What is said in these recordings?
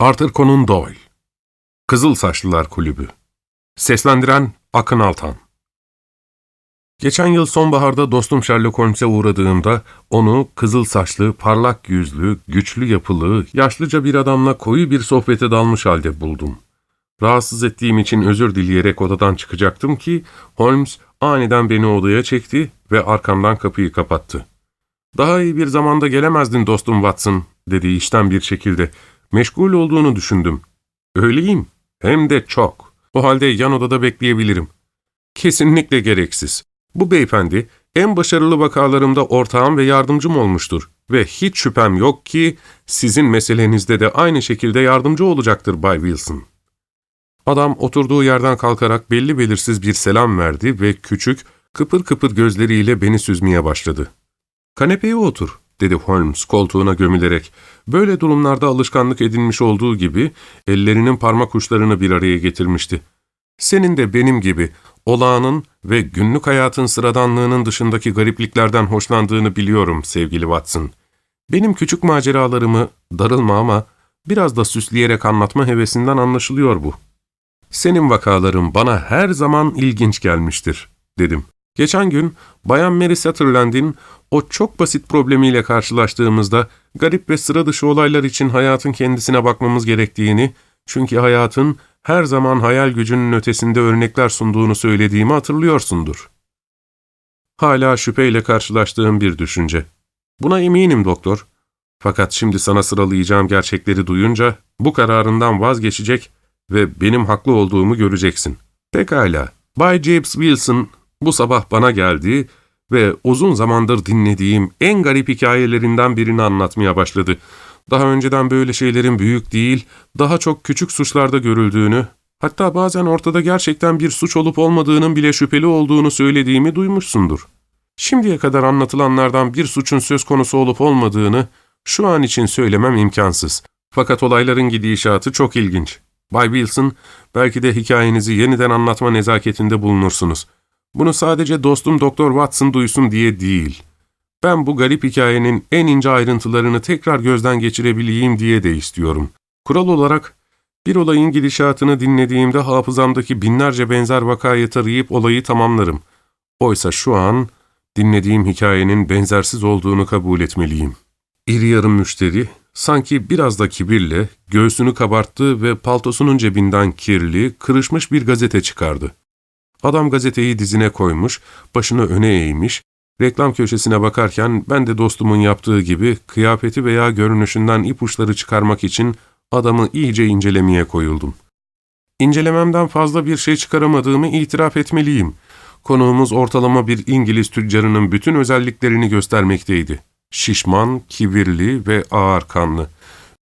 Arthur Conan Doyle Kızıl Saçlılar Kulübü Seslendiren Akın Altan Geçen yıl sonbaharda dostum Sherlock Holmes'e uğradığımda onu kızıl saçlı, parlak yüzlü, güçlü yapılı, yaşlıca bir adamla koyu bir sohbete dalmış halde buldum. Rahatsız ettiğim için özür dileyerek odadan çıkacaktım ki Holmes aniden beni odaya çekti ve arkamdan kapıyı kapattı. ''Daha iyi bir zamanda gelemezdin dostum Watson.'' dedi işten bir şekilde. Meşgul olduğunu düşündüm. ''Öyleyim. Hem de çok. O halde yan odada bekleyebilirim.'' ''Kesinlikle gereksiz. Bu beyefendi en başarılı vakalarımda ortağım ve yardımcım olmuştur ve hiç şüphem yok ki sizin meselenizde de aynı şekilde yardımcı olacaktır Bay Wilson.'' Adam oturduğu yerden kalkarak belli belirsiz bir selam verdi ve küçük, kıpır kıpır gözleriyle beni süzmeye başladı. ''Kanepeye otur.'' Dedi Holmes koltuğuna gömülerek. Böyle durumlarda alışkanlık edinmiş olduğu gibi ellerinin parmak uçlarını bir araya getirmişti. Senin de benim gibi olağanın ve günlük hayatın sıradanlığının dışındaki garipliklerden hoşlandığını biliyorum sevgili Watson. Benim küçük maceralarımı darılma ama biraz da süsleyerek anlatma hevesinden anlaşılıyor bu. Senin vakaların bana her zaman ilginç gelmiştir, dedim. Geçen gün Bayan Mary Sutherland'in o çok basit problemiyle karşılaştığımızda garip ve sıra dışı olaylar için hayatın kendisine bakmamız gerektiğini, çünkü hayatın her zaman hayal gücünün ötesinde örnekler sunduğunu söylediğimi hatırlıyorsundur. Hala şüpheyle karşılaştığım bir düşünce. Buna eminim doktor. Fakat şimdi sana sıralayacağım gerçekleri duyunca bu kararından vazgeçecek ve benim haklı olduğumu göreceksin. Pekala, Bay James Wilson bu sabah bana geldi ve uzun zamandır dinlediğim en garip hikayelerinden birini anlatmaya başladı. Daha önceden böyle şeylerin büyük değil, daha çok küçük suçlarda görüldüğünü, hatta bazen ortada gerçekten bir suç olup olmadığının bile şüpheli olduğunu söylediğimi duymuşsundur. Şimdiye kadar anlatılanlardan bir suçun söz konusu olup olmadığını şu an için söylemem imkansız. Fakat olayların gidişatı çok ilginç. Bay Wilson, belki de hikayenizi yeniden anlatma nezaketinde bulunursunuz. Bunu sadece dostum Doktor Watson duysun diye değil. Ben bu garip hikayenin en ince ayrıntılarını tekrar gözden geçirebileyim diye de istiyorum. Kural olarak bir olayın gidişatını dinlediğimde hafızamdaki binlerce benzer vakayı tarayıp olayı tamamlarım. Oysa şu an dinlediğim hikayenin benzersiz olduğunu kabul etmeliyim. İri yarım müşteri sanki biraz da kibirle göğsünü kabarttı ve paltosunun cebinden kirli, kırışmış bir gazete çıkardı. Adam gazeteyi dizine koymuş, başını öne eğmiş, reklam köşesine bakarken ben de dostumun yaptığı gibi kıyafeti veya görünüşünden ipuçları çıkarmak için adamı iyice incelemeye koyuldum. İncelememden fazla bir şey çıkaramadığımı itiraf etmeliyim. Konuğumuz ortalama bir İngiliz tüccarının bütün özelliklerini göstermekteydi. Şişman, kibirli ve ağır kanlı.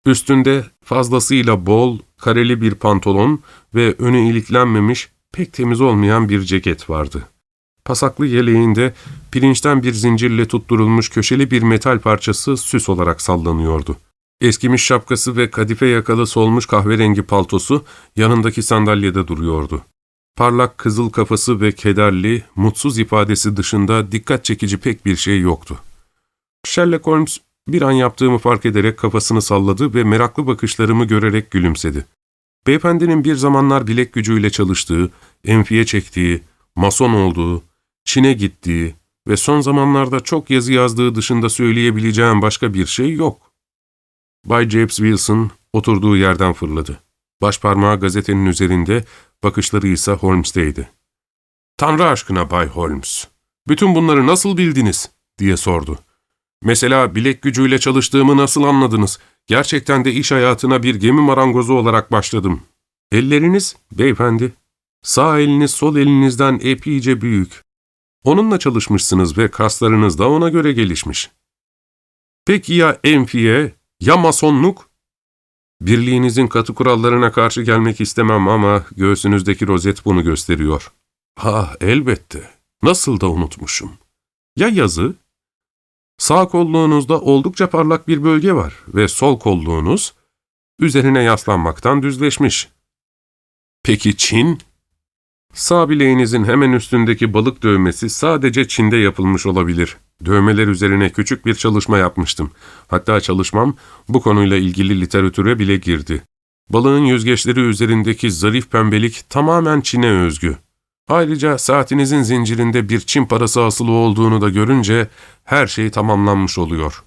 Üstünde fazlasıyla bol, kareli bir pantolon ve önü iliklenmemiş, pek temiz olmayan bir ceket vardı. Pasaklı yeleğinde pirinçten bir zincirle tutturulmuş köşeli bir metal parçası süs olarak sallanıyordu. Eskimiş şapkası ve kadife yakalı solmuş kahverengi paltosu yanındaki sandalyede duruyordu. Parlak kızıl kafası ve kederli, mutsuz ifadesi dışında dikkat çekici pek bir şey yoktu. Sherlock Holmes bir an yaptığımı fark ederek kafasını salladı ve meraklı bakışlarımı görerek gülümsedi. Beyefendinin bir zamanlar bilek gücüyle çalıştığı, enfiye çektiği, mason olduğu, Çin'e gittiği ve son zamanlarda çok yazı yazdığı dışında söyleyebileceğim başka bir şey yok. Bay James Wilson oturduğu yerden fırladı. Başparmağı gazetenin üzerinde, bakışları ise Holmes'teydi. ''Tanrı aşkına Bay Holmes, bütün bunları nasıl bildiniz?'' diye sordu. ''Mesela bilek gücüyle çalıştığımı nasıl anladınız? Gerçekten de iş hayatına bir gemi marangozu olarak başladım. Elleriniz, beyefendi, sağ eliniz sol elinizden epeyce büyük. Onunla çalışmışsınız ve kaslarınız da ona göre gelişmiş. Peki ya enfiye, ya masonluk? Birliğinizin katı kurallarına karşı gelmek istemem ama göğsünüzdeki rozet bunu gösteriyor. Ha elbette. Nasıl da unutmuşum. Ya yazı? Sağ kolluğunuzda oldukça parlak bir bölge var ve sol kolluğunuz üzerine yaslanmaktan düzleşmiş. Peki Çin? Sağ bileğinizin hemen üstündeki balık dövmesi sadece Çin'de yapılmış olabilir. Dövmeler üzerine küçük bir çalışma yapmıştım. Hatta çalışmam bu konuyla ilgili literatüre bile girdi. Balığın yüzgeçleri üzerindeki zarif pembelik tamamen Çin'e özgü. Ayrıca saatinizin zincirinde bir Çin parası asılı olduğunu da görünce her şey tamamlanmış oluyor.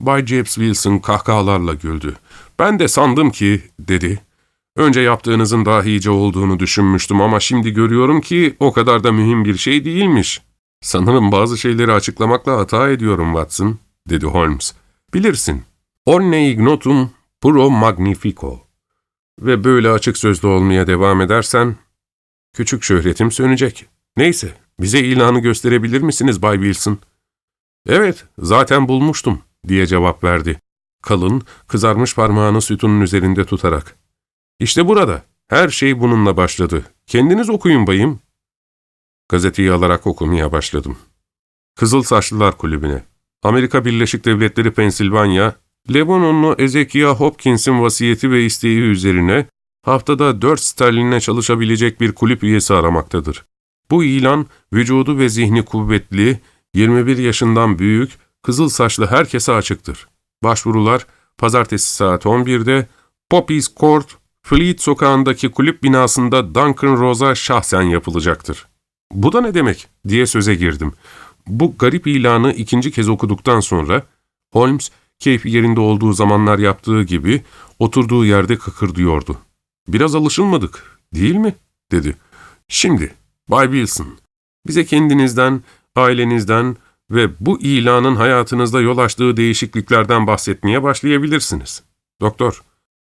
Bay James Wilson kahkahalarla güldü. Ben de sandım ki, dedi. Önce yaptığınızın dahice olduğunu düşünmüştüm ama şimdi görüyorum ki o kadar da mühim bir şey değilmiş. Sanırım bazı şeyleri açıklamakla hata ediyorum Watson, dedi Holmes. Bilirsin. Orne ignotum pro magnifico. Ve böyle açık sözlü olmaya devam edersen, küçük şöhretim sönecek. Neyse, bize ilanı gösterebilir misiniz Bay Wilson? Evet, zaten bulmuştum, diye cevap verdi. Kalın, kızarmış parmağını sütunun üzerinde tutarak. İşte burada, her şey bununla başladı. Kendiniz okuyun bayım. Gazeteyi alarak okumaya başladım. Kızıl Saçlılar Kulübü'ne. Amerika Birleşik Devletleri Pensilvanya, Lebanonlu Ezekiel Hopkins'in vasiyeti ve isteği üzerine haftada 4 sterline çalışabilecek bir kulüp üyesi aramaktadır. Bu ilan vücudu ve zihni kuvvetli, 21 yaşından büyük, kızıl saçlı herkese açıktır. Başvurular pazartesi saat 11'de Poppies Court, Fleet sokağındaki kulüp binasında Duncan Rose'a şahsen yapılacaktır. Bu da ne demek diye söze girdim. Bu garip ilanı ikinci kez okuduktan sonra Holmes keyfi yerinde olduğu zamanlar yaptığı gibi oturduğu yerde kıkırdıyordu. Biraz alışılmadık değil mi? dedi. Şimdi Bay Wilson bize kendinizden, ailenizden ve bu ilanın hayatınızda yol açtığı değişikliklerden bahsetmeye başlayabilirsiniz. Doktor,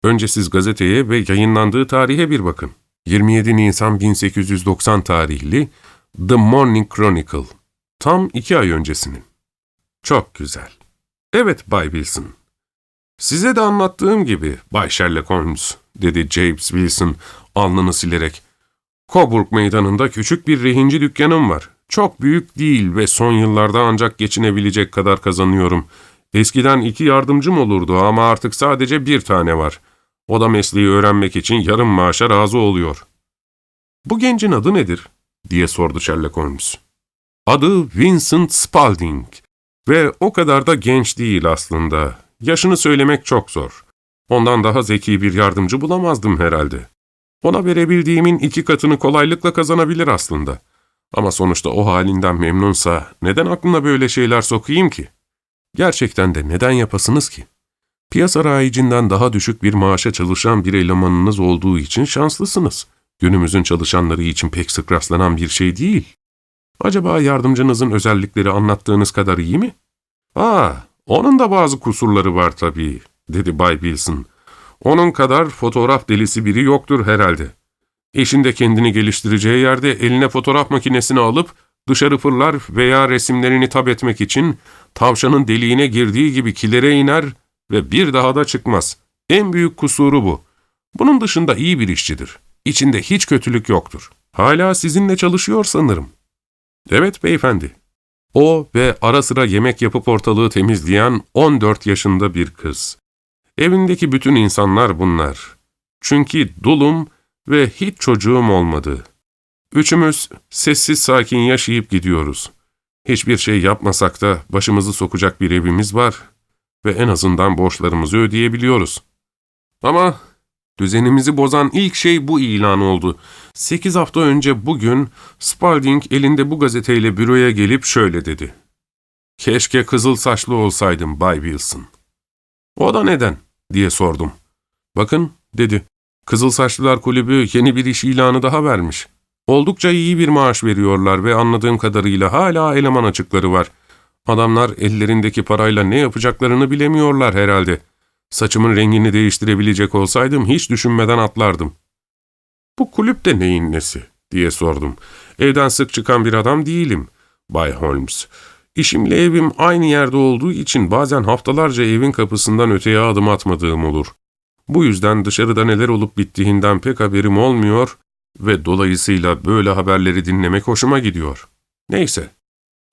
önce siz gazeteye ve yayınlandığı tarihe bir bakın. 27 Nisan 1890 tarihli The Morning Chronicle. Tam iki ay öncesinin. Çok güzel. Evet Bay Wilson. Size de anlattığım gibi Bay Sherlock Holmes, dedi James Wilson alnını silerek. Coburg meydanında küçük bir rehinci dükkanım var. Çok büyük değil ve son yıllarda ancak geçinebilecek kadar kazanıyorum. Eskiden iki yardımcım olurdu ama artık sadece bir tane var. O da mesleği öğrenmek için yarım maaşa razı oluyor. Bu gencin adı nedir? diye sordu Sherlock Holmes. Adı Vincent Spalding ve o kadar da genç değil aslında. Yaşını söylemek çok zor. Ondan daha zeki bir yardımcı bulamazdım herhalde. Ona verebildiğimin iki katını kolaylıkla kazanabilir aslında. Ama sonuçta o halinden memnunsa neden aklına böyle şeyler sokayım ki? Gerçekten de neden yapasınız ki? Piyasa rayicinden daha düşük bir maaşa çalışan bir elemanınız olduğu için şanslısınız. Günümüzün çalışanları için pek sık rastlanan bir şey değil. Acaba yardımcınızın özellikleri anlattığınız kadar iyi mi? Aa, onun da bazı kusurları var tabii, dedi Bay Wilson. Onun kadar fotoğraf delisi biri yoktur herhalde. Eşinde kendini geliştireceği yerde eline fotoğraf makinesini alıp dışarı fırlar veya resimlerini tab etmek için tavşanın deliğine girdiği gibi kilere iner ve bir daha da çıkmaz. En büyük kusuru bu. Bunun dışında iyi bir işçidir. İçinde hiç kötülük yoktur. Hala sizinle çalışıyor sanırım. Evet beyefendi. O ve ara sıra yemek yapıp ortalığı temizleyen 14 yaşında bir kız. Evindeki bütün insanlar bunlar. Çünkü dulum ve hiç çocuğum olmadı. Üçümüz sessiz sakin yaşayıp gidiyoruz. Hiçbir şey yapmasak da başımızı sokacak bir evimiz var ve en azından borçlarımızı ödeyebiliyoruz. Ama düzenimizi bozan ilk şey bu ilan oldu. Sekiz hafta önce bugün Spalding elinde bu gazeteyle büroya gelip şöyle dedi. Keşke kızıl saçlı olsaydım Bay Wilson. O da neden? Diye sordum. Bakın, dedi. Kızıl Saçlılar Kulübü yeni bir iş ilanı daha vermiş. Oldukça iyi bir maaş veriyorlar ve anladığım kadarıyla hala eleman açıkları var. Adamlar ellerindeki parayla ne yapacaklarını bilemiyorlar herhalde. Saçımın rengini değiştirebilecek olsaydım hiç düşünmeden atlardım. Bu kulüp de neyin nesi? diye sordum. Evden sık çıkan bir adam değilim, Bay Holmes. İşimle evim aynı yerde olduğu için bazen haftalarca evin kapısından öteye adım atmadığım olur. Bu yüzden dışarıda neler olup bittiğinden pek haberim olmuyor ve dolayısıyla böyle haberleri dinlemek hoşuma gidiyor. Neyse.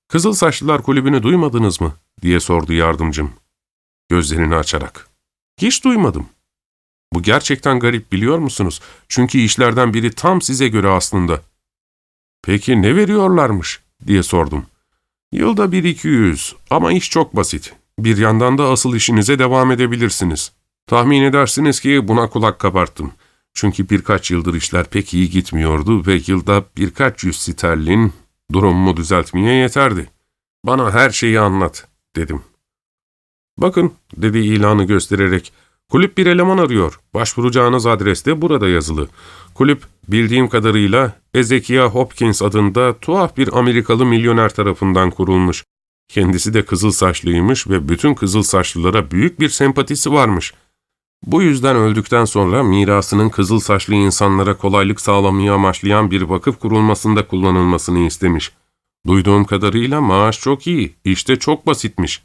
Kızıl Saçlılar Kulübü'nü duymadınız mı? diye sordu yardımcım. Gözlerini açarak. Hiç duymadım. Bu gerçekten garip biliyor musunuz? Çünkü işlerden biri tam size göre aslında. Peki ne veriyorlarmış? diye sordum. Yılda bir iki yüz ama iş çok basit. Bir yandan da asıl işinize devam edebilirsiniz. Tahmin edersiniz ki buna kulak kabarttım. Çünkü birkaç yıldır işler pek iyi gitmiyordu ve yılda birkaç yüz sterlin durumumu düzeltmeye yeterdi. Bana her şeyi anlat, dedim. Bakın, dedi ilanı göstererek, kulüp bir eleman arıyor. Başvuracağınız adres de burada yazılı. Kulüp, bildiğim kadarıyla Ezekiel Hopkins adında tuhaf bir Amerikalı milyoner tarafından kurulmuş. Kendisi de kızıl saçlıymış ve bütün kızıl saçlılara büyük bir sempatisi varmış. Bu yüzden öldükten sonra mirasının kızıl saçlı insanlara kolaylık sağlamayı amaçlayan bir vakıf kurulmasında kullanılmasını istemiş. Duyduğum kadarıyla maaş çok iyi, işte çok basitmiş.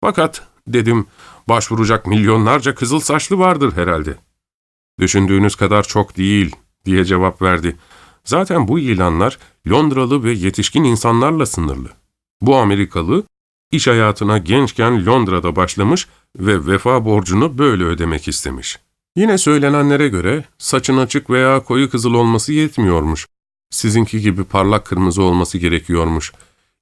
Fakat, dedim, başvuracak milyonlarca kızıl saçlı vardır herhalde. Düşündüğünüz kadar çok değil, diye cevap verdi. Zaten bu ilanlar Londralı ve yetişkin insanlarla sınırlı. Bu Amerikalı, iş hayatına gençken Londra'da başlamış ve vefa borcunu böyle ödemek istemiş. Yine söylenenlere göre saçın açık veya koyu kızıl olması yetmiyormuş. Sizinki gibi parlak kırmızı olması gerekiyormuş.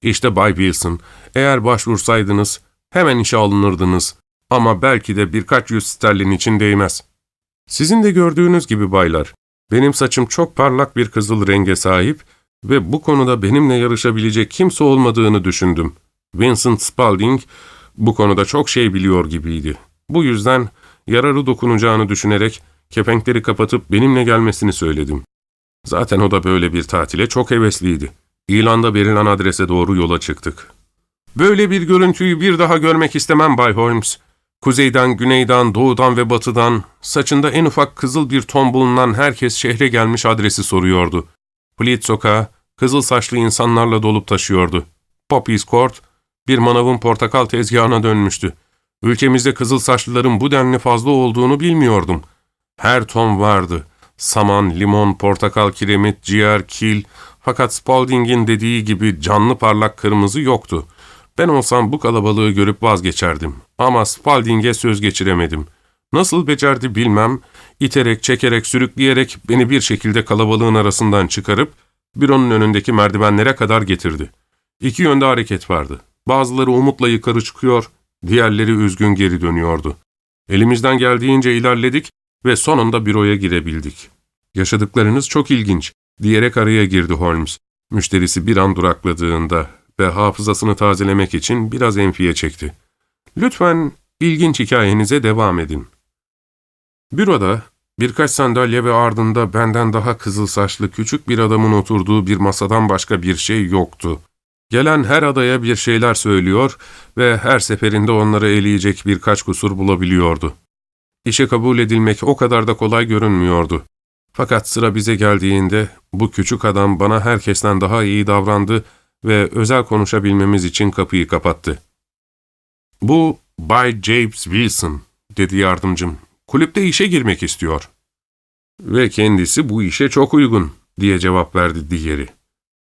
İşte Bay Wilson, eğer başvursaydınız hemen işe alınırdınız ama belki de birkaç yüz sterlin için değmez. Sizin de gördüğünüz gibi baylar, benim saçım çok parlak bir kızıl renge sahip ve bu konuda benimle yarışabilecek kimse olmadığını düşündüm. Vincent Spalding bu konuda çok şey biliyor gibiydi. Bu yüzden yararı dokunacağını düşünerek kepenkleri kapatıp benimle gelmesini söyledim. Zaten o da böyle bir tatile çok hevesliydi. İlanda verilen adrese doğru yola çıktık. Böyle bir görüntüyü bir daha görmek istemem Bay Holmes. Kuzeyden, güneyden, doğudan ve batıdan, saçında en ufak kızıl bir ton bulunan herkes şehre gelmiş adresi soruyordu. Fleet sokağı, kızıl saçlı insanlarla dolup taşıyordu. Poppy's Court, bir manavın portakal tezgahına dönmüştü. Ülkemizde kızıl saçlıların bu denli fazla olduğunu bilmiyordum. Her ton vardı. Saman, limon, portakal, kiremit, ciğer, kil. Fakat Spalding'in dediği gibi canlı parlak kırmızı yoktu. Ben olsam bu kalabalığı görüp vazgeçerdim. Ama Spalding'e söz geçiremedim. Nasıl becerdi bilmem, iterek, çekerek, sürükleyerek beni bir şekilde kalabalığın arasından çıkarıp büronun önündeki merdivenlere kadar getirdi. İki yönde hareket vardı. Bazıları umutla yukarı çıkıyor, diğerleri üzgün geri dönüyordu. Elimizden geldiğince ilerledik ve sonunda büroya girebildik. Yaşadıklarınız çok ilginç, diyerek araya girdi Holmes. Müşterisi bir an durakladığında ve hafızasını tazelemek için biraz enfiye çekti. Lütfen ilginç hikayenize devam edin. Büroda birkaç sandalye ve ardında benden daha kızıl saçlı küçük bir adamın oturduğu bir masadan başka bir şey yoktu. Gelen her adaya bir şeyler söylüyor ve her seferinde onları eleyecek birkaç kusur bulabiliyordu. İşe kabul edilmek o kadar da kolay görünmüyordu. Fakat sıra bize geldiğinde bu küçük adam bana herkesten daha iyi davrandı ve özel konuşabilmemiz için kapıyı kapattı. ''Bu Bay James Wilson'' dedi yardımcım. ''Kulüpte işe girmek istiyor.'' ''Ve kendisi bu işe çok uygun.'' diye cevap verdi diğeri.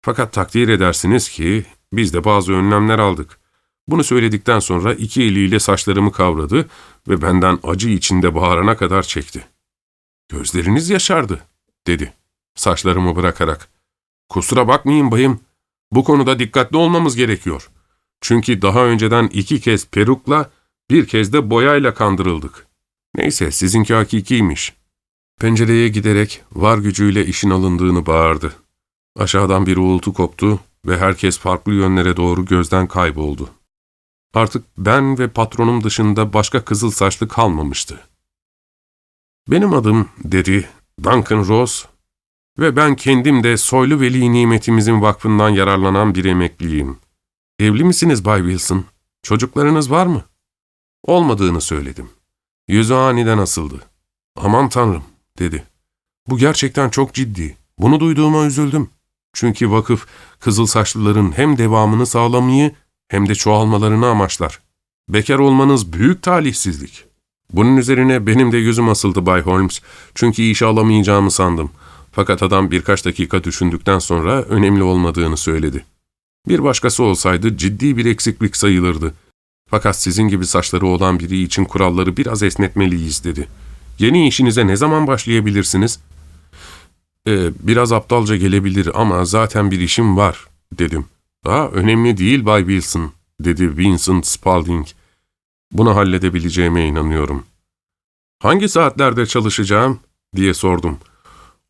Fakat takdir edersiniz ki biz de bazı önlemler aldık. Bunu söyledikten sonra iki eliyle saçlarımı kavradı ve benden acı içinde bağırana kadar çekti. ''Gözleriniz yaşardı.'' dedi saçlarımı bırakarak. ''Kusura bakmayın bayım, bu konuda dikkatli olmamız gerekiyor. Çünkü daha önceden iki kez perukla, bir kez de boyayla kandırıldık. Neyse sizinki hakikiymiş. Pencereye giderek var gücüyle işin alındığını bağırdı. Aşağıdan bir uğultu koptu ve herkes farklı yönlere doğru gözden kayboldu. Artık ben ve patronum dışında başka kızıl saçlı kalmamıştı. Benim adım, dedi Duncan Rose ve ben kendim de soylu veli nimetimizin vakfından yararlanan bir emekliyim. Evli misiniz Bay Wilson? Çocuklarınız var mı? Olmadığını söyledim. Yüzü aniden asıldı. Aman tanrım, dedi. Bu gerçekten çok ciddi. Bunu duyduğuma üzüldüm. Çünkü vakıf, kızıl saçlıların hem devamını sağlamayı hem de çoğalmalarını amaçlar. Bekar olmanız büyük talihsizlik. Bunun üzerine benim de yüzüm asıldı Bay Holmes. Çünkü işe alamayacağımı sandım. Fakat adam birkaç dakika düşündükten sonra önemli olmadığını söyledi. Bir başkası olsaydı ciddi bir eksiklik sayılırdı. Fakat sizin gibi saçları olan biri için kuralları biraz esnetmeliyiz dedi. Yeni işinize ne zaman başlayabilirsiniz? Ee, biraz aptalca gelebilir ama zaten bir işim var, dedim. Daha önemli değil Bay Wilson, dedi Vincent Spalding. Bunu halledebileceğime inanıyorum. Hangi saatlerde çalışacağım? diye sordum.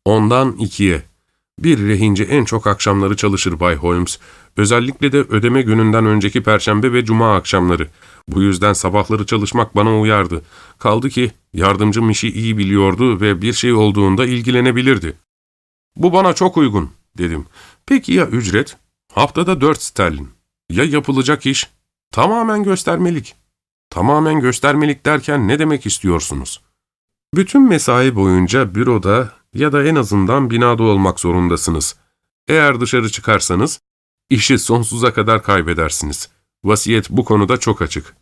Ondan ikiye. Bir rehinci en çok akşamları çalışır Bay Holmes. Özellikle de ödeme gününden önceki perşembe ve cuma akşamları. Bu yüzden sabahları çalışmak bana uyardı. Kaldı ki yardımcım işi iyi biliyordu ve bir şey olduğunda ilgilenebilirdi. Bu bana çok uygun, dedim. Peki ya ücret? Haftada dört sterlin. Ya yapılacak iş? Tamamen göstermelik. Tamamen göstermelik derken ne demek istiyorsunuz? Bütün mesai boyunca büroda ya da en azından binada olmak zorundasınız. Eğer dışarı çıkarsanız, işi sonsuza kadar kaybedersiniz. Vasiyet bu konuda çok açık.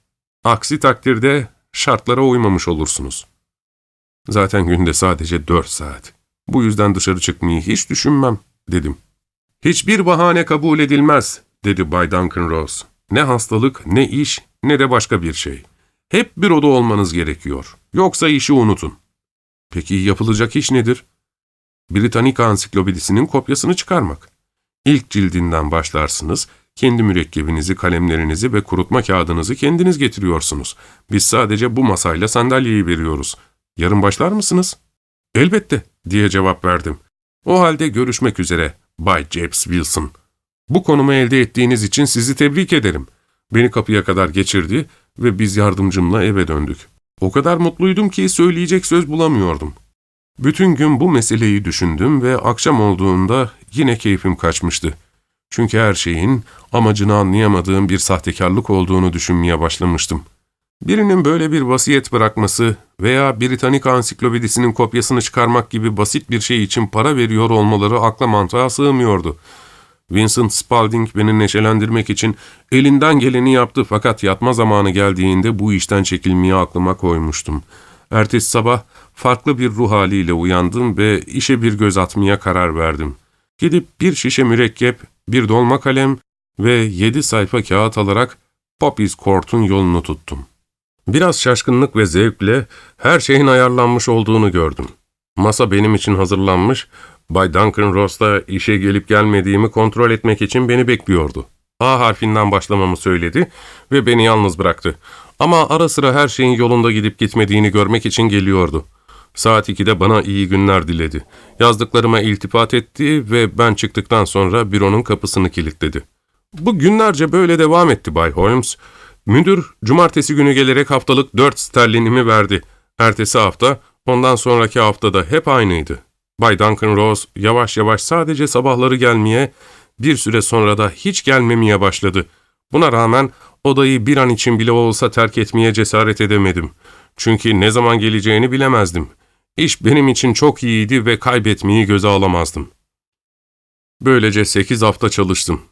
Aksi takdirde şartlara uymamış olursunuz. Zaten günde sadece dört saat. Bu yüzden dışarı çıkmayı hiç düşünmem, dedim. Hiçbir bahane kabul edilmez, dedi Bay Duncan Rose. Ne hastalık, ne iş, ne de başka bir şey. Hep büroda olmanız gerekiyor. Yoksa işi unutun. Peki yapılacak iş nedir? Britannica Ansiklopedisinin kopyasını çıkarmak. İlk cildinden başlarsınız, kendi mürekkebinizi, kalemlerinizi ve kurutma kağıdınızı kendiniz getiriyorsunuz. Biz sadece bu masayla sandalyeyi veriyoruz. Yarın başlar mısınız? Elbette, diye cevap verdim. O halde görüşmek üzere, Bay James Wilson. Bu konumu elde ettiğiniz için sizi tebrik ederim. Beni kapıya kadar geçirdi ve biz yardımcımla eve döndük. O kadar mutluydum ki söyleyecek söz bulamıyordum. Bütün gün bu meseleyi düşündüm ve akşam olduğunda yine keyfim kaçmıştı. Çünkü her şeyin amacını anlayamadığım bir sahtekarlık olduğunu düşünmeye başlamıştım. Birinin böyle bir vasiyet bırakması veya Britannica Ansiklopedisinin kopyasını çıkarmak gibi basit bir şey için para veriyor olmaları akla mantığa sığmıyordu. Vincent Spalding beni neşelendirmek için elinden geleni yaptı fakat yatma zamanı geldiğinde bu işten çekilmeyi aklıma koymuştum. Ertesi sabah farklı bir ruh haliyle uyandım ve işe bir göz atmaya karar verdim. Gidip bir şişe mürekkep, bir dolma kalem ve yedi sayfa kağıt alarak Poppy's Court'un yolunu tuttum. Biraz şaşkınlık ve zevkle her şeyin ayarlanmış olduğunu gördüm. Masa benim için hazırlanmış, Bay Duncan Ross'la işe gelip gelmediğimi kontrol etmek için beni bekliyordu. A harfinden başlamamı söyledi ve beni yalnız bıraktı. Ama ara sıra her şeyin yolunda gidip gitmediğini görmek için geliyordu. Saat 2'de bana iyi günler diledi. Yazdıklarıma iltifat etti ve ben çıktıktan sonra büronun kapısını kilitledi. Bu günlerce böyle devam etti Bay Holmes. Müdür, cumartesi günü gelerek haftalık dört sterlinimi verdi. Ertesi hafta, ondan sonraki haftada hep aynıydı. Bay Duncan Rose yavaş yavaş sadece sabahları gelmeye, bir süre sonra da hiç gelmemeye başladı. Buna rağmen odayı bir an için bile olsa terk etmeye cesaret edemedim. Çünkü ne zaman geleceğini bilemezdim. İş benim için çok iyiydi ve kaybetmeyi göze alamazdım. Böylece sekiz hafta çalıştım.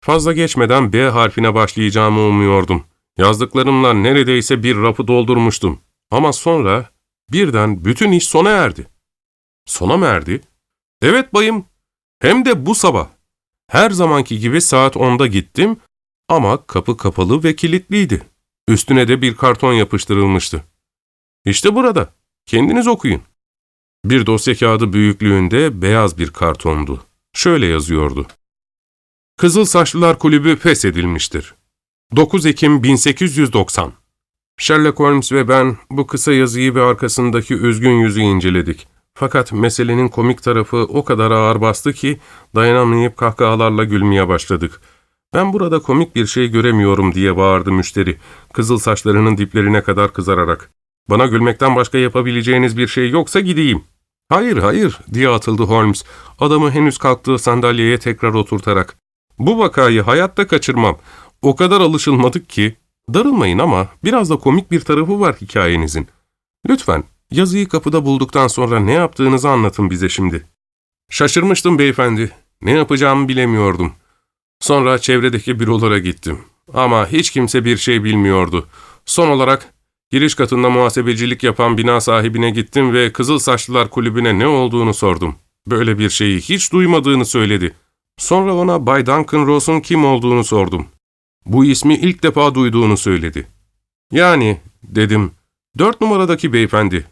Fazla geçmeden B harfine başlayacağımı umuyordum. Yazdıklarımla neredeyse bir rafı doldurmuştum. Ama sonra birden bütün iş sona erdi. Sona mı erdi? Evet bayım. Hem de bu sabah. Her zamanki gibi saat 10'da gittim ama kapı kapalı ve kilitliydi. Üstüne de bir karton yapıştırılmıştı. İşte burada. Kendiniz okuyun. Bir dosya kağıdı büyüklüğünde beyaz bir kartondu. Şöyle yazıyordu. Kızıl Saçlılar Kulübü feshedilmiştir. 9 Ekim 1890 Sherlock Holmes ve ben bu kısa yazıyı ve arkasındaki üzgün yüzü inceledik. Fakat meselenin komik tarafı o kadar ağır bastı ki dayanamayıp kahkahalarla gülmeye başladık. Ben burada komik bir şey göremiyorum diye bağırdı müşteri, kızıl saçlarının diplerine kadar kızararak. Bana gülmekten başka yapabileceğiniz bir şey yoksa gideyim. Hayır, hayır diye atıldı Holmes, adamı henüz kalktığı sandalyeye tekrar oturtarak. Bu vakayı hayatta kaçırmam. O kadar alışılmadık ki. Darılmayın ama biraz da komik bir tarafı var hikayenizin. Lütfen yazıyı kapıda bulduktan sonra ne yaptığınızı anlatın bize şimdi. Şaşırmıştım beyefendi. Ne yapacağımı bilemiyordum. Sonra çevredeki bürolara gittim. Ama hiç kimse bir şey bilmiyordu. Son olarak giriş katında muhasebecilik yapan bina sahibine gittim ve Kızıl Saçlılar Kulübü'ne ne olduğunu sordum. Böyle bir şeyi hiç duymadığını söyledi. Sonra ona Bay Duncan Ross'un kim olduğunu sordum. Bu ismi ilk defa duyduğunu söyledi. Yani, dedim, dört numaradaki beyefendi.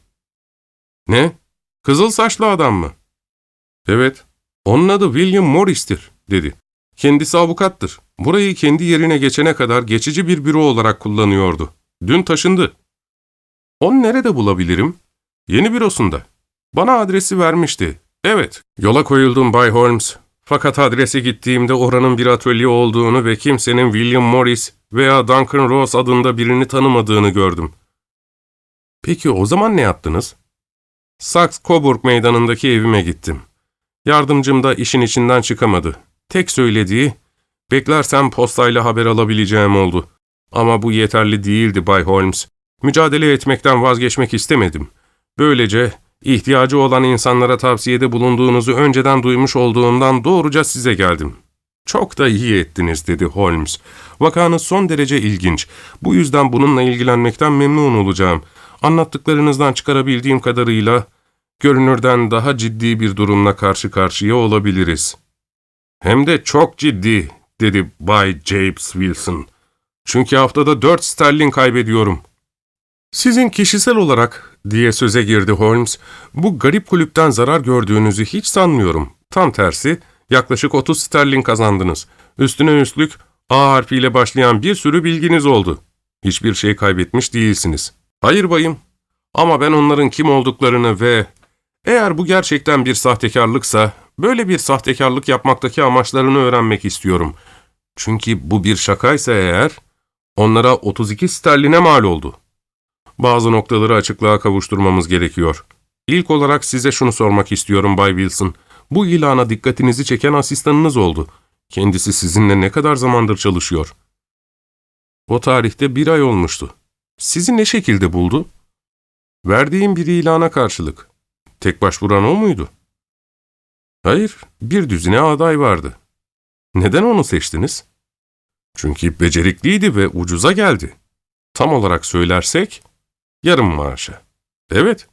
Ne? Kızıl saçlı adam mı? Evet, onun adı William Morris'tir, dedi. Kendisi avukattır. Burayı kendi yerine geçene kadar geçici bir büro olarak kullanıyordu. Dün taşındı. Onu nerede bulabilirim? Yeni bürosunda. Bana adresi vermişti. Evet, yola koyuldum Bay Holmes. Fakat adrese gittiğimde oranın bir atölye olduğunu ve kimsenin William Morris veya Duncan Rose adında birini tanımadığını gördüm. Peki o zaman ne yaptınız? Saks Coburg meydanındaki evime gittim. Yardımcım da işin içinden çıkamadı. Tek söylediği, beklersem postayla haber alabileceğim oldu. Ama bu yeterli değildi Bay Holmes. Mücadele etmekten vazgeçmek istemedim. Böylece ihtiyacı olan insanlara tavsiyede bulunduğunuzu önceden duymuş olduğumdan doğruca size geldim. Çok da iyi ettiniz dedi Holmes. Vakanız son derece ilginç. Bu yüzden bununla ilgilenmekten memnun olacağım. Anlattıklarınızdan çıkarabildiğim kadarıyla görünürden daha ciddi bir durumla karşı karşıya olabiliriz. Hem de çok ciddi dedi Bay James Wilson. Çünkü haftada dört sterlin kaybediyorum. Sizin kişisel olarak, diye söze girdi Holmes, bu garip kulüpten zarar gördüğünüzü hiç sanmıyorum. Tam tersi, yaklaşık 30 sterlin kazandınız. Üstüne üstlük A harfiyle başlayan bir sürü bilginiz oldu. Hiçbir şey kaybetmiş değilsiniz. Hayır bayım. Ama ben onların kim olduklarını ve... Eğer bu gerçekten bir sahtekarlıksa, böyle bir sahtekarlık yapmaktaki amaçlarını öğrenmek istiyorum. Çünkü bu bir şakaysa eğer, onlara 32 sterline mal oldu. Bazı noktaları açıklığa kavuşturmamız gerekiyor. İlk olarak size şunu sormak istiyorum Bay Wilson. Bu ilana dikkatinizi çeken asistanınız oldu. Kendisi sizinle ne kadar zamandır çalışıyor? O tarihte bir ay olmuştu. Sizi ne şekilde buldu? Verdiğim bir ilana karşılık. Tek başvuran o muydu? Hayır, bir düzine aday vardı. Neden onu seçtiniz? Çünkü becerikliydi ve ucuza geldi. Tam olarak söylersek, yarım maaşa. Evet.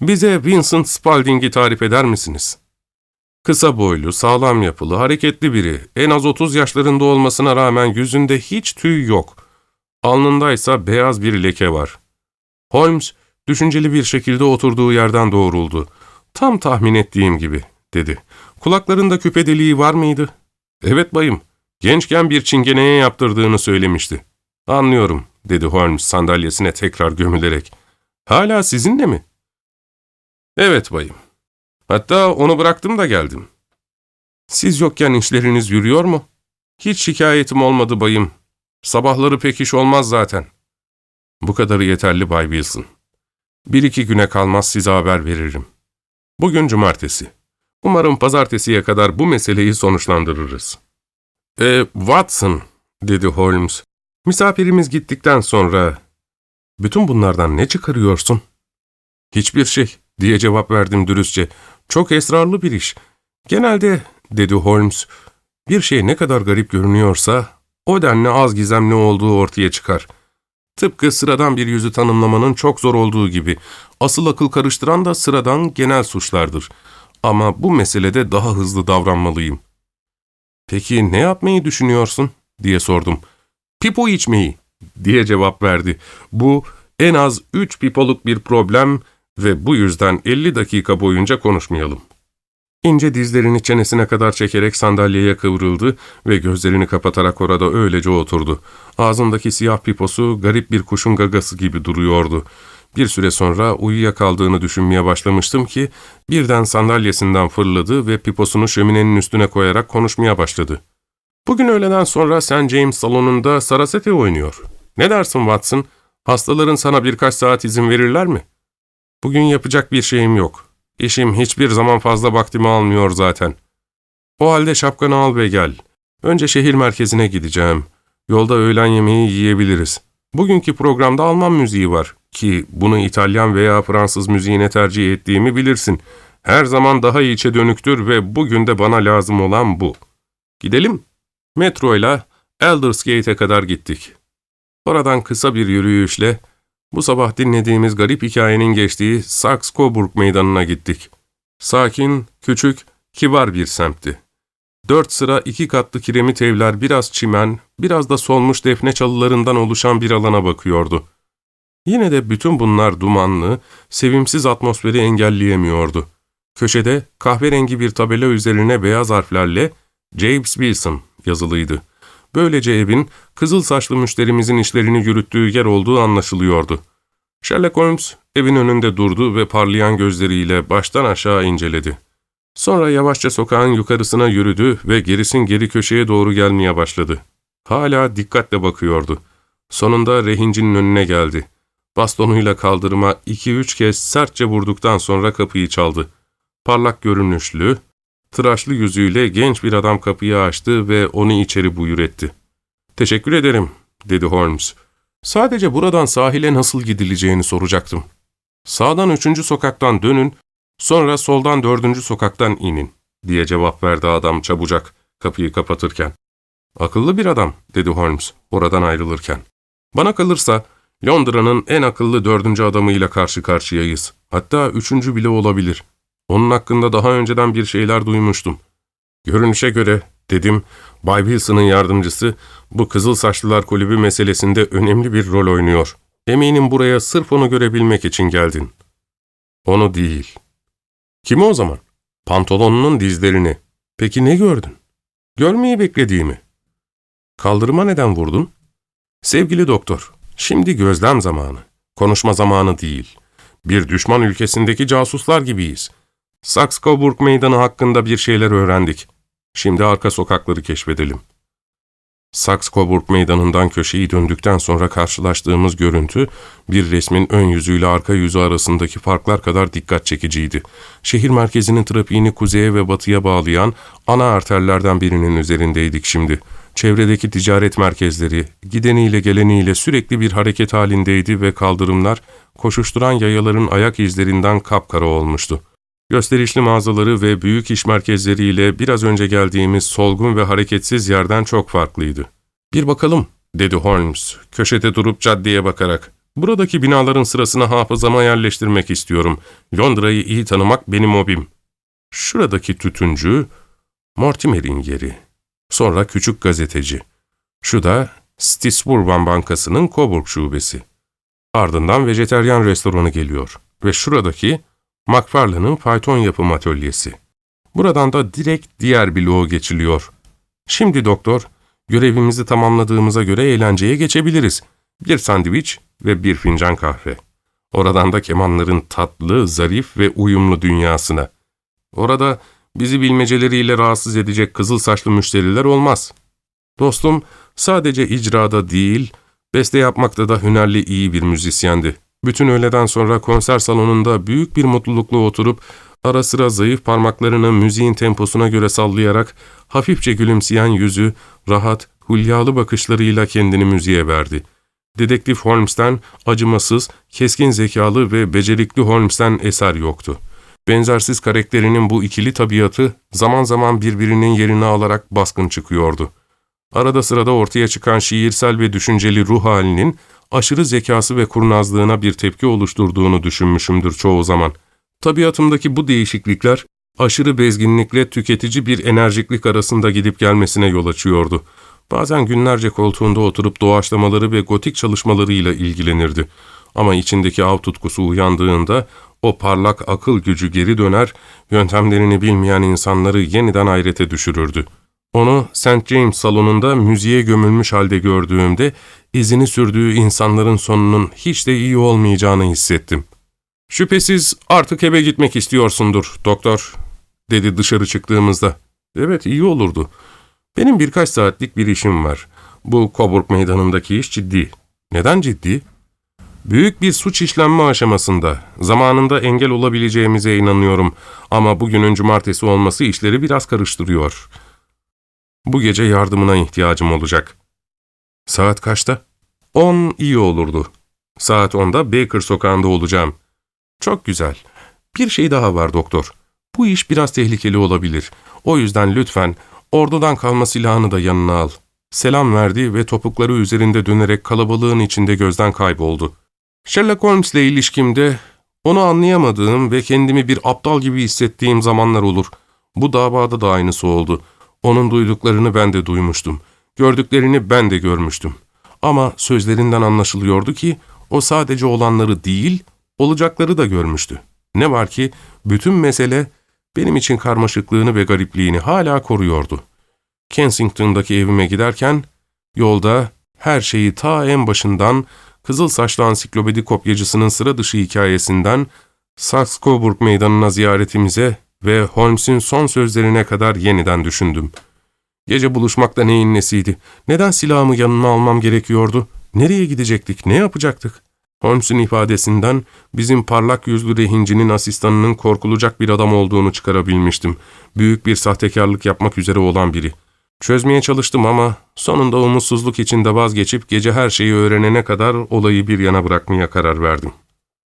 Bize Vincent Spalding'i tarif eder misiniz? Kısa boylu, sağlam yapılı, hareketli biri. En az 30 yaşlarında olmasına rağmen yüzünde hiç tüy yok. Alnındaysa beyaz bir leke var. Holmes, düşünceli bir şekilde oturduğu yerden doğruldu. Tam tahmin ettiğim gibi, dedi. Kulaklarında küpe deliği var mıydı? Evet bayım. Gençken bir çingeneye yaptırdığını söylemişti. Anlıyorum, dedi Holmes sandalyesine tekrar gömülerek. Hala sizinle mi? Evet bayım. Hatta onu bıraktım da geldim. Siz yokken işleriniz yürüyor mu? Hiç şikayetim olmadı bayım. Sabahları pek iş olmaz zaten. Bu kadarı yeterli Bay Wilson. Bir iki güne kalmaz size haber veririm. Bugün cumartesi. Umarım pazartesiye kadar bu meseleyi sonuçlandırırız. E, Watson, dedi Holmes. Misafirimiz gittikten sonra... Bütün bunlardan ne çıkarıyorsun? Hiçbir şey, diye cevap verdim dürüstçe. Çok esrarlı bir iş. Genelde, dedi Holmes, bir şey ne kadar garip görünüyorsa, o denli az gizemli olduğu ortaya çıkar. Tıpkı sıradan bir yüzü tanımlamanın çok zor olduğu gibi, asıl akıl karıştıran da sıradan genel suçlardır. Ama bu meselede daha hızlı davranmalıyım. Peki ne yapmayı düşünüyorsun? diye sordum. Pipo içmeyi, diye cevap verdi. Bu en az üç pipoluk bir problem ve bu yüzden 50 dakika boyunca konuşmayalım. İnce dizlerini çenesine kadar çekerek sandalyeye kıvrıldı ve gözlerini kapatarak orada öylece oturdu. Ağzındaki siyah piposu garip bir kuşun gagası gibi duruyordu. Bir süre sonra uyuyakaldığını düşünmeye başlamıştım ki birden sandalyesinden fırladı ve piposunu şöminenin üstüne koyarak konuşmaya başladı. Bugün öğleden sonra St. James salonunda Sarasate oynuyor. Ne dersin Watson? Hastaların sana birkaç saat izin verirler mi? Bugün yapacak bir şeyim yok. İşim hiçbir zaman fazla vaktimi almıyor zaten. O halde şapkanı al ve gel. Önce şehir merkezine gideceğim. Yolda öğlen yemeği yiyebiliriz. Bugünkü programda Alman müziği var ki bunu İtalyan veya Fransız müziğine tercih ettiğimi bilirsin. Her zaman daha içe dönüktür ve bugün de bana lazım olan bu. Gidelim. Metroyla Eldersgate'e kadar gittik. Oradan kısa bir yürüyüşle bu sabah dinlediğimiz garip hikayenin geçtiği Saxe-Coburg meydanına gittik. Sakin, küçük, kibar bir semtti. Dört sıra iki katlı kiremit evler biraz çimen, biraz da solmuş defne çalılarından oluşan bir alana bakıyordu. Yine de bütün bunlar dumanlı, sevimsiz atmosferi engelleyemiyordu. Köşede kahverengi bir tabela üzerine beyaz harflerle James Wilson yazılıydı. Böylece evin kızıl saçlı müşterimizin işlerini yürüttüğü yer olduğu anlaşılıyordu. Sherlock Holmes evin önünde durdu ve parlayan gözleriyle baştan aşağı inceledi. Sonra yavaşça sokağın yukarısına yürüdü ve gerisin geri köşeye doğru gelmeye başladı. Hala dikkatle bakıyordu. Sonunda rehincinin önüne geldi. Bastonuyla kaldırıma iki üç kez sertçe vurduktan sonra kapıyı çaldı. Parlak görünüşlü, tıraşlı yüzüyle genç bir adam kapıyı açtı ve onu içeri buyur etti. ''Teşekkür ederim.'' dedi Holmes. ''Sadece buradan sahile nasıl gidileceğini soracaktım. Sağdan üçüncü sokaktan dönün, sonra soldan dördüncü sokaktan inin.'' diye cevap verdi adam çabucak kapıyı kapatırken. ''Akıllı bir adam.'' dedi Holmes oradan ayrılırken. ''Bana kalırsa Londra'nın en akıllı dördüncü adamıyla karşı karşıyayız. Hatta üçüncü bile olabilir. Onun hakkında daha önceden bir şeyler duymuştum. Görünüşe göre, dedim, Bay Wilson'ın yardımcısı bu Kızıl Saçlılar Kulübü meselesinde önemli bir rol oynuyor. Eminim buraya sırf onu görebilmek için geldin. Onu değil. Kimi o zaman? Pantolonunun dizlerini. Peki ne gördün? Görmeyi beklediğimi. Kaldırıma neden vurdun? Sevgili doktor, şimdi gözlem zamanı. Konuşma zamanı değil. Bir düşman ülkesindeki casuslar gibiyiz. Saxe-Coburg meydanı hakkında bir şeyler öğrendik. Şimdi arka sokakları keşfedelim. Saxe-Coburg meydanından köşeyi döndükten sonra karşılaştığımız görüntü, bir resmin ön yüzüyle arka yüzü arasındaki farklar kadar dikkat çekiciydi. Şehir merkezinin trafiğini kuzeye ve batıya bağlayan ana arterlerden birinin üzerindeydik şimdi. Çevredeki ticaret merkezleri, gideniyle geleniyle sürekli bir hareket halindeydi ve kaldırımlar, koşuşturan yayaların ayak izlerinden kapkara olmuştu. Gösterişli mağazaları ve büyük iş merkezleriyle biraz önce geldiğimiz solgun ve hareketsiz yerden çok farklıydı. ''Bir bakalım.'' dedi Holmes, köşede durup caddeye bakarak. ''Buradaki binaların sırasına hafızama yerleştirmek istiyorum. Londra'yı iyi tanımak benim hobim.'' Şuradaki tütüncü, Mortimer'in yeri. Sonra küçük gazeteci. Şu da Stisburban Bankası'nın Coburg şubesi. Ardından vejeteryan restoranı geliyor. Ve şuradaki McFarlane'ın fayton yapım atölyesi. Buradan da direkt diğer bloğa geçiliyor. Şimdi doktor, görevimizi tamamladığımıza göre eğlenceye geçebiliriz. Bir sandviç ve bir fincan kahve. Oradan da kemanların tatlı, zarif ve uyumlu dünyasına. Orada bizi bilmeceleriyle rahatsız edecek kızıl saçlı müşteriler olmaz. Dostum sadece icrada değil, beste yapmakta da hünerli iyi bir müzisyendi. Bütün öğleden sonra konser salonunda büyük bir mutlulukla oturup ara sıra zayıf parmaklarını müziğin temposuna göre sallayarak hafifçe gülümseyen yüzü, rahat, hulyalı bakışlarıyla kendini müziğe verdi. Dedektif Holmes'ten acımasız, keskin zekalı ve becerikli Holmes'ten eser yoktu. Benzersiz karakterinin bu ikili tabiatı zaman zaman birbirinin yerini alarak baskın çıkıyordu. Arada sırada ortaya çıkan şiirsel ve düşünceli ruh halinin aşırı zekası ve kurnazlığına bir tepki oluşturduğunu düşünmüşümdür çoğu zaman. Tabiatımdaki bu değişiklikler, aşırı bezginlikle tüketici bir enerjiklik arasında gidip gelmesine yol açıyordu. Bazen günlerce koltuğunda oturup doğaçlamaları ve gotik çalışmalarıyla ilgilenirdi. Ama içindeki av tutkusu uyandığında o parlak akıl gücü geri döner, yöntemlerini bilmeyen insanları yeniden hayrete düşürürdü. Onu St. James salonunda müziğe gömülmüş halde gördüğümde izini sürdüğü insanların sonunun hiç de iyi olmayacağını hissettim. ''Şüphesiz artık eve gitmek istiyorsundur, doktor.'' dedi dışarı çıktığımızda. ''Evet, iyi olurdu. Benim birkaç saatlik bir işim var. Bu Coburg meydanındaki iş ciddi.'' ''Neden ciddi?'' Büyük bir suç işlenme aşamasında. Zamanında engel olabileceğimize inanıyorum. Ama bugünün cumartesi olması işleri biraz karıştırıyor. Bu gece yardımına ihtiyacım olacak. Saat kaçta? On iyi olurdu. Saat onda Baker sokağında olacağım. Çok güzel. Bir şey daha var doktor. Bu iş biraz tehlikeli olabilir. O yüzden lütfen ordudan kalma silahını da yanına al. Selam verdi ve topukları üzerinde dönerek kalabalığın içinde gözden kayboldu. Sherlock Holmes'le ilişkimde onu anlayamadığım ve kendimi bir aptal gibi hissettiğim zamanlar olur. Bu davada da aynısı oldu. Onun duyduklarını ben de duymuştum. Gördüklerini ben de görmüştüm. Ama sözlerinden anlaşılıyordu ki o sadece olanları değil, olacakları da görmüştü. Ne var ki bütün mesele benim için karmaşıklığını ve garipliğini hala koruyordu. Kensington'daki evime giderken yolda her şeyi ta en başından Kızıl saçlı ansiklopedi kopyacısının sıra dışı hikayesinden Saxe-Coburg meydanına ziyaretimize ve Holmes'un son sözlerine kadar yeniden düşündüm. Gece buluşmakta neyin nesiydi? Neden silahımı yanıma almam gerekiyordu? Nereye gidecektik? Ne yapacaktık? Holmes'un ifadesinden bizim parlak yüzlü rehincinin asistanının korkulacak bir adam olduğunu çıkarabilmiştim. Büyük bir sahtekarlık yapmak üzere olan biri. Çözmeye çalıştım ama sonunda umutsuzluk içinde vazgeçip gece her şeyi öğrenene kadar olayı bir yana bırakmaya karar verdim.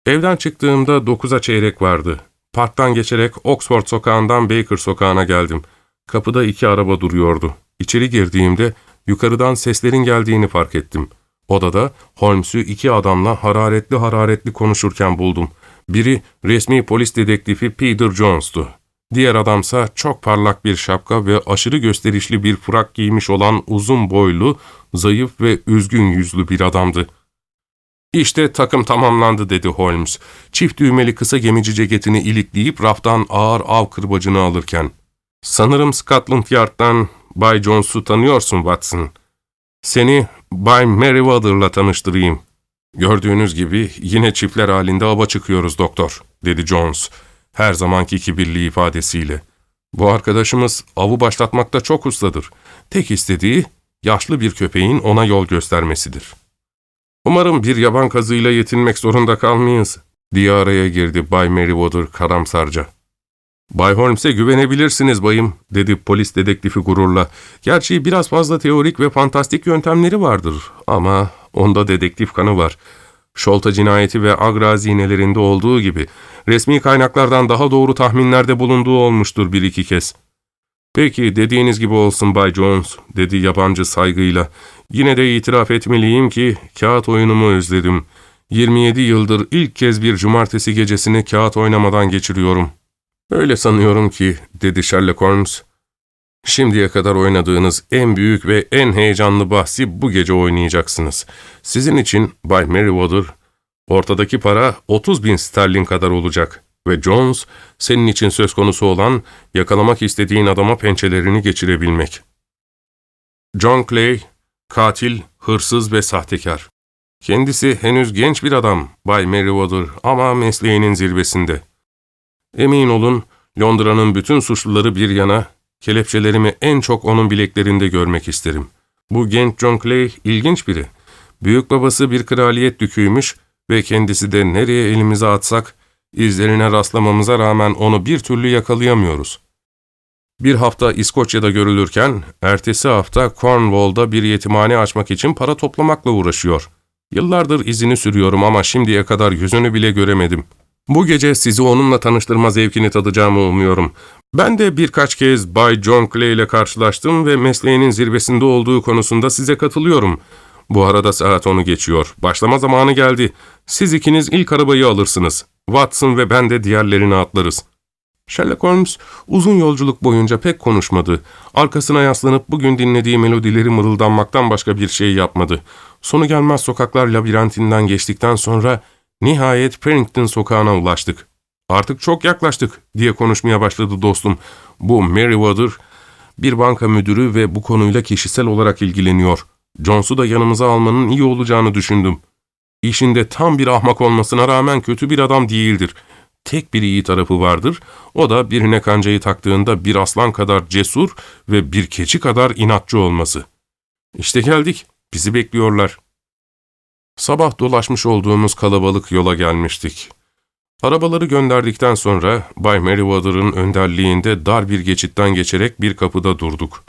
Evden çıktığımda dokuza çeyrek vardı. Parktan geçerek Oxford sokağından Baker sokağına geldim. Kapıda iki araba duruyordu. İçeri girdiğimde yukarıdan seslerin geldiğini fark ettim. Odada Holmes'u iki adamla hararetli hararetli konuşurken buldum. Biri resmi polis dedektifi Peter Jones'tu. Diğer adamsa çok parlak bir şapka ve aşırı gösterişli bir frak giymiş olan uzun boylu, zayıf ve üzgün yüzlü bir adamdı. İşte takım tamamlandı dedi Holmes. Çift düğmeli kısa gemici ceketini ilikleyip raftan ağır av kırbacını alırken. Sanırım Scotland Yard'dan Bay Jones'u tanıyorsun Watson. Seni Bay Merriweather'la tanıştırayım. Gördüğünüz gibi yine çiftler halinde ava çıkıyoruz doktor, dedi Jones. Her zamanki kibirli ifadesiyle. Bu arkadaşımız avı başlatmakta çok ustadır. Tek istediği yaşlı bir köpeğin ona yol göstermesidir. Umarım bir yaban kazıyla yetinmek zorunda kalmayız, diye araya girdi Bay Merriweather karamsarca. Bay Holmes'e güvenebilirsiniz bayım, dedi polis dedektifi gururla. Gerçi biraz fazla teorik ve fantastik yöntemleri vardır ama onda dedektif kanı var. Şolta cinayeti ve Agra zinelerinde olduğu gibi resmi kaynaklardan daha doğru tahminlerde bulunduğu olmuştur bir iki kez. Peki dediğiniz gibi olsun Bay Jones, dedi yabancı saygıyla. Yine de itiraf etmeliyim ki kağıt oyunumu özledim. 27 yıldır ilk kez bir cumartesi gecesini kağıt oynamadan geçiriyorum. Öyle sanıyorum ki, dedi Sherlock Holmes. Şimdiye kadar oynadığınız en büyük ve en heyecanlı bahsi bu gece oynayacaksınız. Sizin için Bay Merriweather, ortadaki para 30 bin sterlin kadar olacak ve Jones, senin için söz konusu olan yakalamak istediğin adama pençelerini geçirebilmek. John Clay, katil, hırsız ve sahtekar. Kendisi henüz genç bir adam, Bay Merriweather ama mesleğinin zirvesinde. Emin olun, Londra'nın bütün suçluları bir yana, kelepçelerimi en çok onun bileklerinde görmek isterim. Bu genç John Clay ilginç biri. Büyük babası bir kraliyet düküymüş ve kendisi de nereye elimizi atsak, izlerine rastlamamıza rağmen onu bir türlü yakalayamıyoruz. Bir hafta İskoçya'da görülürken, ertesi hafta Cornwall'da bir yetimhane açmak için para toplamakla uğraşıyor. Yıllardır izini sürüyorum ama şimdiye kadar yüzünü bile göremedim. Bu gece sizi onunla tanıştırma zevkini tadacağımı umuyorum. Ben de birkaç kez Bay John Clay ile karşılaştım ve mesleğinin zirvesinde olduğu konusunda size katılıyorum. Bu arada saat onu geçiyor. Başlama zamanı geldi. Siz ikiniz ilk arabayı alırsınız. Watson ve ben de diğerlerini atlarız. Sherlock Holmes uzun yolculuk boyunca pek konuşmadı. Arkasına yaslanıp bugün dinlediği melodileri mırıldanmaktan başka bir şey yapmadı. Sonu gelmez sokaklar labirentinden geçtikten sonra nihayet Pennington sokağına ulaştık. Artık çok yaklaştık diye konuşmaya başladı dostum. Bu Merriweather bir banka müdürü ve bu konuyla kişisel olarak ilgileniyor. Jones'u da yanımıza almanın iyi olacağını düşündüm. İşinde tam bir ahmak olmasına rağmen kötü bir adam değildir. Tek bir iyi tarafı vardır, o da birine kancayı taktığında bir aslan kadar cesur ve bir keçi kadar inatçı olması. İşte geldik, bizi bekliyorlar. Sabah dolaşmış olduğumuz kalabalık yola gelmiştik. Arabaları gönderdikten sonra Bay Merriweather'ın önderliğinde dar bir geçitten geçerek bir kapıda durduk.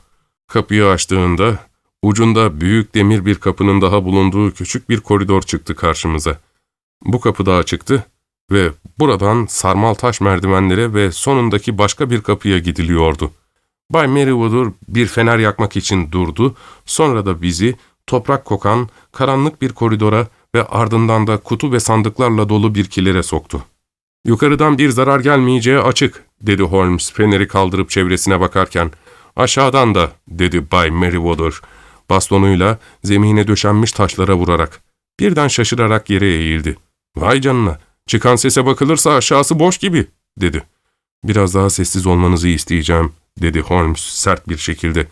Kapıyı açtığında ucunda büyük demir bir kapının daha bulunduğu küçük bir koridor çıktı karşımıza. Bu kapı daha çıktı ve buradan sarmal taş merdivenlere ve sonundaki başka bir kapıya gidiliyordu. Bay Merriweather bir fener yakmak için durdu, sonra da bizi toprak kokan, karanlık bir koridora ve ardından da kutu ve sandıklarla dolu bir kilere soktu. ''Yukarıdan bir zarar gelmeyeceği açık.'' dedi Holmes feneri kaldırıp çevresine bakarken. ''Aşağıdan da.'' dedi Bay Merriweather, bastonuyla zemine döşenmiş taşlara vurarak. Birden şaşırarak yere eğildi. ''Vay canına, çıkan sese bakılırsa aşağısı boş gibi.'' dedi. ''Biraz daha sessiz olmanızı isteyeceğim.'' dedi Holmes sert bir şekilde.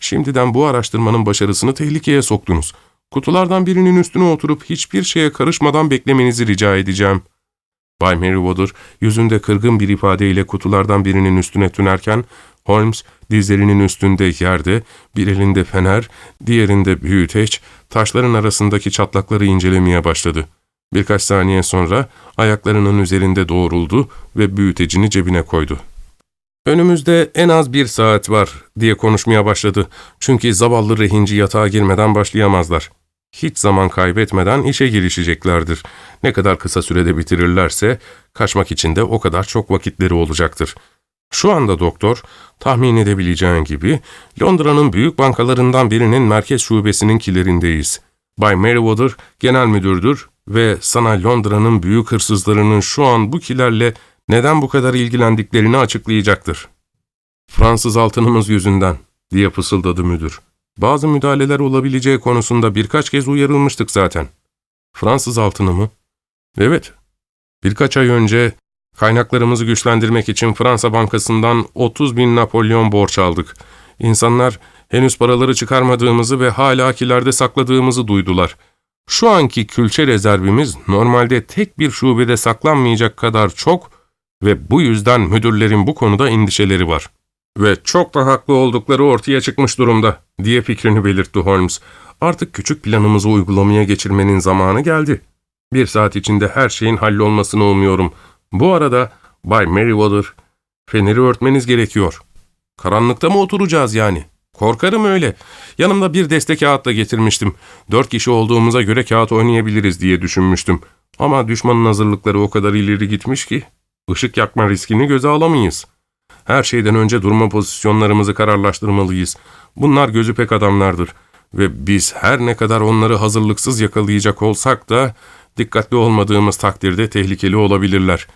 ''Şimdiden bu araştırmanın başarısını tehlikeye soktunuz. Kutulardan birinin üstüne oturup hiçbir şeye karışmadan beklemenizi rica edeceğim. Bay Merriweather yüzünde kırgın bir ifadeyle kutulardan birinin üstüne tünerken, Holmes dizlerinin üstünde yerde, bir elinde fener, diğerinde büyüteç, taşların arasındaki çatlakları incelemeye başladı. Birkaç saniye sonra ayaklarının üzerinde doğruldu ve büyütecini cebine koydu. Önümüzde en az bir saat var diye konuşmaya başladı. Çünkü zavallı rehinci yatağa girmeden başlayamazlar. Hiç zaman kaybetmeden işe girişeceklerdir. Ne kadar kısa sürede bitirirlerse kaçmak için de o kadar çok vakitleri olacaktır. Şu anda doktor, tahmin edebileceğin gibi Londra'nın büyük bankalarından birinin merkez şubesinin kilerindeyiz. Bay Merriweather genel müdürdür ve sana Londra'nın büyük hırsızlarının şu an bu kilerle neden bu kadar ilgilendiklerini açıklayacaktır. Fransız altınımız yüzünden, diye fısıldadı müdür. Bazı müdahaleler olabileceği konusunda birkaç kez uyarılmıştık zaten. Fransız altını mı? Evet. Birkaç ay önce kaynaklarımızı güçlendirmek için Fransa Bankası'ndan 30 bin Napolyon borç aldık. İnsanlar henüz paraları çıkarmadığımızı ve hala kilerde sakladığımızı duydular. Şu anki külçe rezervimiz normalde tek bir şubede saklanmayacak kadar çok ve bu yüzden müdürlerin bu konuda endişeleri var. Ve çok da haklı oldukları ortaya çıkmış durumda diye fikrini belirtti Holmes. Artık küçük planımızı uygulamaya geçirmenin zamanı geldi. Bir saat içinde her şeyin hallolmasını umuyorum. Bu arada Bay Merriweather, feneri örtmeniz gerekiyor. Karanlıkta mı oturacağız yani? Korkarım öyle. Yanımda bir deste kağıt da getirmiştim. Dört kişi olduğumuza göre kağıt oynayabiliriz diye düşünmüştüm. Ama düşmanın hazırlıkları o kadar ileri gitmiş ki ışık yakma riskini göze alamayız. Her şeyden önce durma pozisyonlarımızı kararlaştırmalıyız. Bunlar gözü pek adamlardır. Ve biz her ne kadar onları hazırlıksız yakalayacak olsak da dikkatli olmadığımız takdirde tehlikeli olabilirler.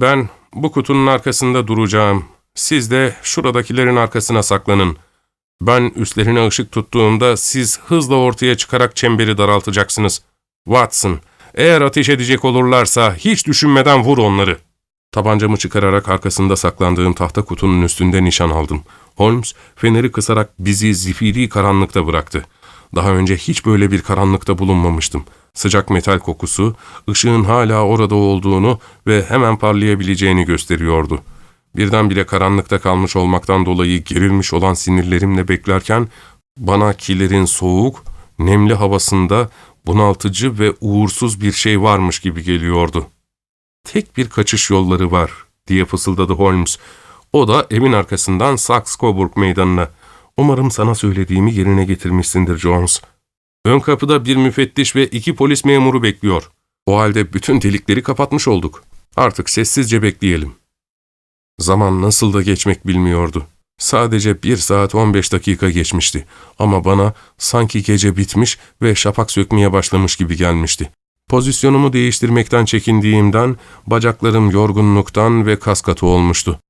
Ben bu kutunun arkasında duracağım. Siz de şuradakilerin arkasına saklanın. Ben üstlerine ışık tuttuğumda siz hızla ortaya çıkarak çemberi daraltacaksınız. Watson, eğer ateş edecek olurlarsa hiç düşünmeden vur onları.'' Tabancamı çıkararak arkasında saklandığım tahta kutunun üstünde nişan aldım. Holmes feneri kısarak bizi zifiri karanlıkta bıraktı. Daha önce hiç böyle bir karanlıkta bulunmamıştım. Sıcak metal kokusu, ışığın hala orada olduğunu ve hemen parlayabileceğini gösteriyordu. Birdenbire karanlıkta kalmış olmaktan dolayı gerilmiş olan sinirlerimle beklerken, bana kilerin soğuk, nemli havasında bunaltıcı ve uğursuz bir şey varmış gibi geliyordu. Tek bir kaçış yolları var diye fısıldadı Holmes. O da evin arkasından Saxe-Coburg meydanına. Umarım sana söylediğimi yerine getirmişsindir Jones. Ön kapıda bir müfettiş ve iki polis memuru bekliyor. O halde bütün delikleri kapatmış olduk. Artık sessizce bekleyelim. Zaman nasıl da geçmek bilmiyordu. Sadece bir saat on beş dakika geçmişti ama bana sanki gece bitmiş ve şapak sökmeye başlamış gibi gelmişti. Pozisyonumu değiştirmekten çekindiğimden, bacaklarım yorgunluktan ve kaskatı olmuştu.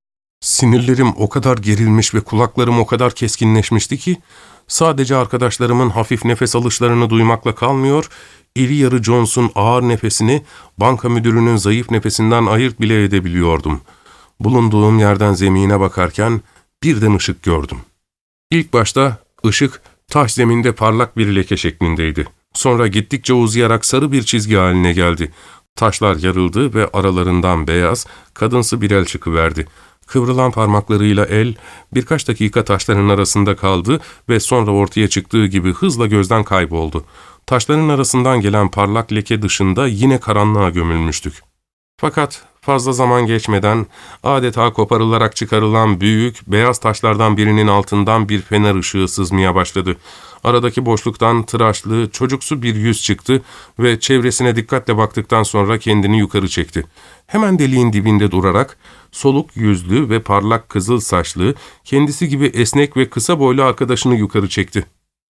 Sinirlerim o kadar gerilmiş ve kulaklarım o kadar keskinleşmişti ki, sadece arkadaşlarımın hafif nefes alışlarını duymakla kalmıyor, iri yarı Jones'un ağır nefesini banka müdürünün zayıf nefesinden ayırt bile edebiliyordum. Bulunduğum yerden zemine bakarken birden ışık gördüm. İlk başta ışık taş zeminde parlak bir leke şeklindeydi. Sonra gittikçe uzayarak sarı bir çizgi haline geldi. Taşlar yarıldı ve aralarından beyaz, kadınsı bir el çıkıverdi. Kıvrılan parmaklarıyla el birkaç dakika taşların arasında kaldı ve sonra ortaya çıktığı gibi hızla gözden kayboldu. Taşların arasından gelen parlak leke dışında yine karanlığa gömülmüştük. Fakat fazla zaman geçmeden adeta koparılarak çıkarılan büyük, beyaz taşlardan birinin altından bir fener ışığı sızmaya başladı. Aradaki boşluktan tıraşlı, çocuksu bir yüz çıktı ve çevresine dikkatle baktıktan sonra kendini yukarı çekti. Hemen deliğin dibinde durarak, soluk yüzlü ve parlak kızıl saçlı, kendisi gibi esnek ve kısa boylu arkadaşını yukarı çekti.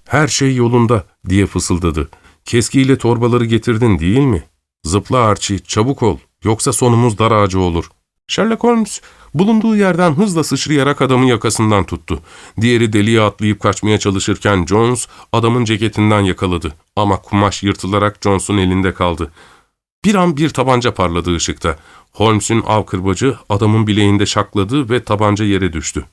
''Her şey yolunda.'' diye fısıldadı. ''Keskiyle torbaları getirdin değil mi? Zıpla Archie, çabuk ol, yoksa sonumuz dar ağacı olur.'' Sherlock Holmes bulunduğu yerden hızla sıçrayarak adamın yakasından tuttu. Diğeri deliğe atlayıp kaçmaya çalışırken Jones adamın ceketinden yakaladı. Ama kumaş yırtılarak Jones'un elinde kaldı. Bir an bir tabanca parladı ışıkta. Holmes'un av kırbacı adamın bileğinde şakladı ve tabanca yere düştü.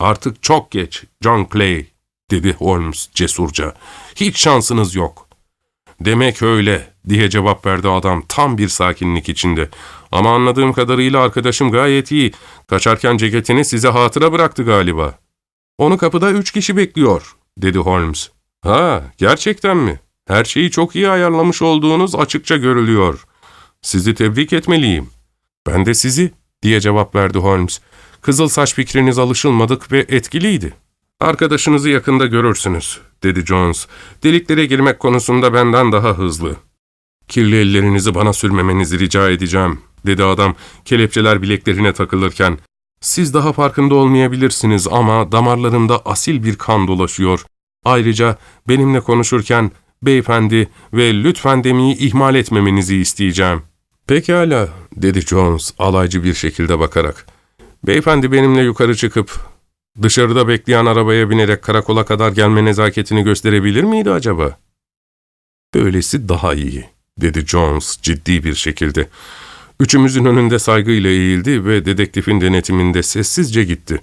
''Artık çok geç, John Clay.'' dedi Holmes cesurca. ''Hiç şansınız yok.'' Demek öyle diye cevap verdi adam tam bir sakinlik içinde. Ama anladığım kadarıyla arkadaşım gayet iyi. Kaçarken ceketini size hatıra bıraktı galiba. Onu kapıda üç kişi bekliyor, dedi Holmes. Ha, gerçekten mi? Her şeyi çok iyi ayarlamış olduğunuz açıkça görülüyor. Sizi tebrik etmeliyim. Ben de sizi, diye cevap verdi Holmes. Kızıl saç fikriniz alışılmadık ve etkiliydi. Arkadaşınızı yakında görürsünüz, dedi Jones. Deliklere girmek konusunda benden daha hızlı. Kirli ellerinizi bana sürmemenizi rica edeceğim, dedi adam kelepçeler bileklerine takılırken. Siz daha farkında olmayabilirsiniz ama damarlarımda asil bir kan dolaşıyor. Ayrıca benimle konuşurken beyefendi ve lütfen demeyi ihmal etmemenizi isteyeceğim. Pekala, dedi Jones alaycı bir şekilde bakarak. Beyefendi benimle yukarı çıkıp dışarıda bekleyen arabaya binerek karakola kadar gelme nezaketini gösterebilir miydi acaba? Böylesi daha iyi, dedi Jones ciddi bir şekilde. Üçümüzün önünde saygıyla eğildi ve dedektifin denetiminde sessizce gitti.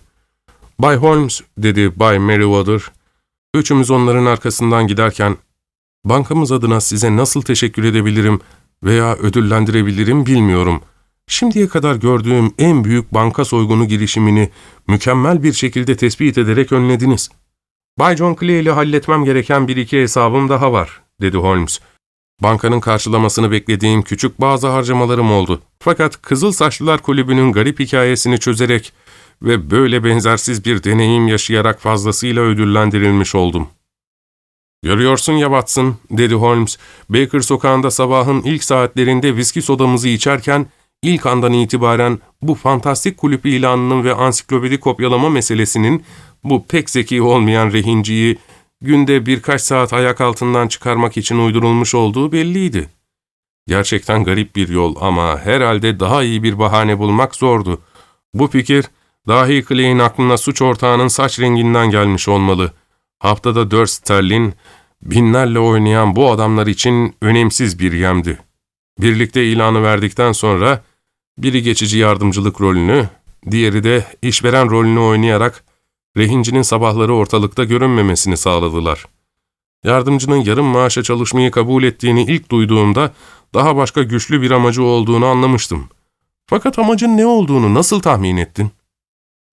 Bay Holmes, dedi Bay Merriweather. Üçümüz onların arkasından giderken, bankamız adına size nasıl teşekkür edebilirim veya ödüllendirebilirim bilmiyorum. Şimdiye kadar gördüğüm en büyük banka soygunu girişimini mükemmel bir şekilde tespit ederek önlediniz. Bay John Clay ile halletmem gereken bir iki hesabım daha var, dedi Holmes. Bankanın karşılamasını beklediğim küçük bazı harcamalarım oldu. Fakat Kızıl Saçlılar Kulübü'nün garip hikayesini çözerek ve böyle benzersiz bir deneyim yaşayarak fazlasıyla ödüllendirilmiş oldum. ''Görüyorsun ya Watson'' dedi Holmes. Baker sokağında sabahın ilk saatlerinde viski sodamızı içerken ilk andan itibaren bu fantastik kulüp ilanının ve ansiklopedi kopyalama meselesinin bu pek zeki olmayan rehinciyi günde birkaç saat ayak altından çıkarmak için uydurulmuş olduğu belliydi. Gerçekten garip bir yol ama herhalde daha iyi bir bahane bulmak zordu. Bu fikir, dahi Clay'in aklına suç ortağının saç renginden gelmiş olmalı. Haftada dört sterlin, binlerle oynayan bu adamlar için önemsiz bir yemdi. Birlikte ilanı verdikten sonra, biri geçici yardımcılık rolünü, diğeri de işveren rolünü oynayarak rehincinin sabahları ortalıkta görünmemesini sağladılar. Yardımcının yarım maaşa çalışmayı kabul ettiğini ilk duyduğumda daha başka güçlü bir amacı olduğunu anlamıştım. Fakat amacın ne olduğunu nasıl tahmin ettin?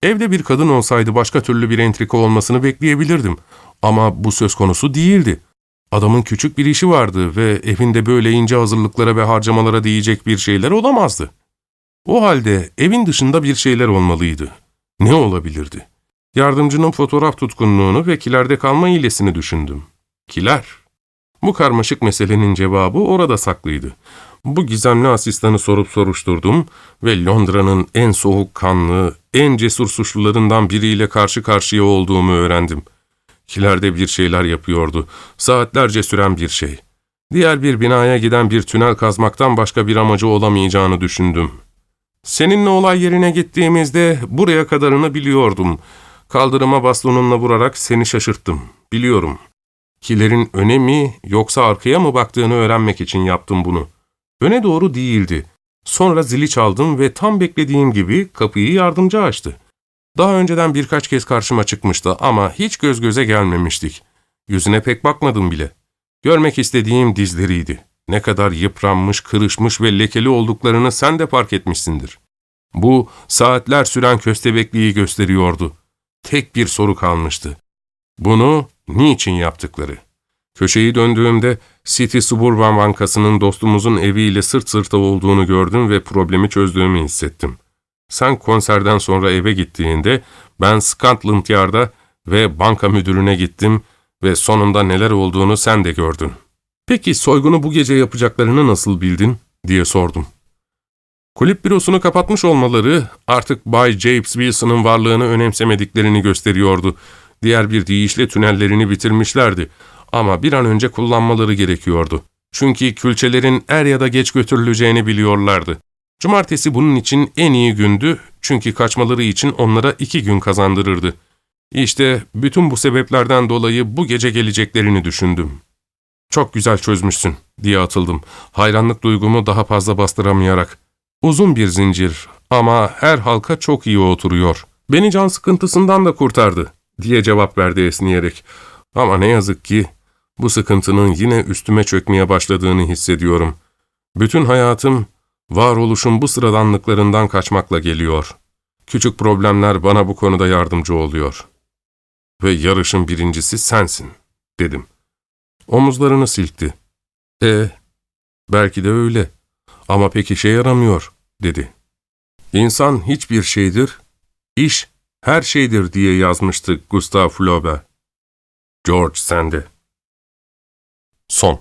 Evde bir kadın olsaydı başka türlü bir entrika olmasını bekleyebilirdim. Ama bu söz konusu değildi. Adamın küçük bir işi vardı ve evinde böyle ince hazırlıklara ve harcamalara değecek bir şeyler olamazdı. O halde evin dışında bir şeyler olmalıydı. Ne olabilirdi? Yardımcının fotoğraf tutkunluğunu ve kilerde kalma hilesini düşündüm. Kiler. Bu karmaşık meselenin cevabı orada saklıydı. Bu gizemli asistanı sorup soruşturdum ve Londra'nın en soğukkanlı, en cesur suçlularından biriyle karşı karşıya olduğumu öğrendim. Kilerde bir şeyler yapıyordu. Saatlerce süren bir şey. Diğer bir binaya giden bir tünel kazmaktan başka bir amacı olamayacağını düşündüm. Seninle olay yerine gittiğimizde buraya kadarını biliyordum. Kaldırıma bastonunla vurarak seni şaşırttım. Biliyorum. Kilerin öne mi yoksa arkaya mı baktığını öğrenmek için yaptım bunu. Öne doğru değildi. Sonra zili çaldım ve tam beklediğim gibi kapıyı yardımcı açtı. Daha önceden birkaç kez karşıma çıkmıştı ama hiç göz göze gelmemiştik. Yüzüne pek bakmadım bile. Görmek istediğim dizleriydi. Ne kadar yıpranmış, kırışmış ve lekeli olduklarını sen de fark etmişsindir. Bu saatler süren köstebekliği gösteriyordu. Tek bir soru kalmıştı. Bunu niçin yaptıkları? Köşeyi döndüğümde City Suburban Bankası'nın dostumuzun eviyle sırt sırta olduğunu gördüm ve problemi çözdüğümü hissettim. Sen konserden sonra eve gittiğinde ben Scotland Yard'a ve banka müdürüne gittim ve sonunda neler olduğunu sen de gördün. Peki soygunu bu gece yapacaklarını nasıl bildin diye sordum. Kulüp bürosunu kapatmış olmaları artık Bay James Wilson'ın varlığını önemsemediklerini gösteriyordu. Diğer bir deyişle tünellerini bitirmişlerdi ama bir an önce kullanmaları gerekiyordu. Çünkü külçelerin er ya da geç götürüleceğini biliyorlardı. Cumartesi bunun için en iyi gündü çünkü kaçmaları için onlara iki gün kazandırırdı. İşte bütün bu sebeplerden dolayı bu gece geleceklerini düşündüm. ''Çok güzel çözmüşsün.'' diye atıldım. Hayranlık duygumu daha fazla bastıramayarak. Uzun bir zincir ama her halka çok iyi oturuyor. Beni can sıkıntısından da kurtardı diye cevap verdi esniyerek. Ama ne yazık ki Bu sıkıntının yine üstüme çökmeye başladığını hissediyorum. Bütün hayatım, varoluşun bu sıradanlıklarından kaçmakla geliyor. Küçük problemler bana bu konuda yardımcı oluyor. Ve yarışın birincisi sensin, dedim. Omuzlarını silkti. E, belki de öyle. Ama pek işe yaramıyor, dedi. İnsan hiçbir şeydir, iş her şeydir diye yazmıştı Gustav Flaubert. George Sand. Son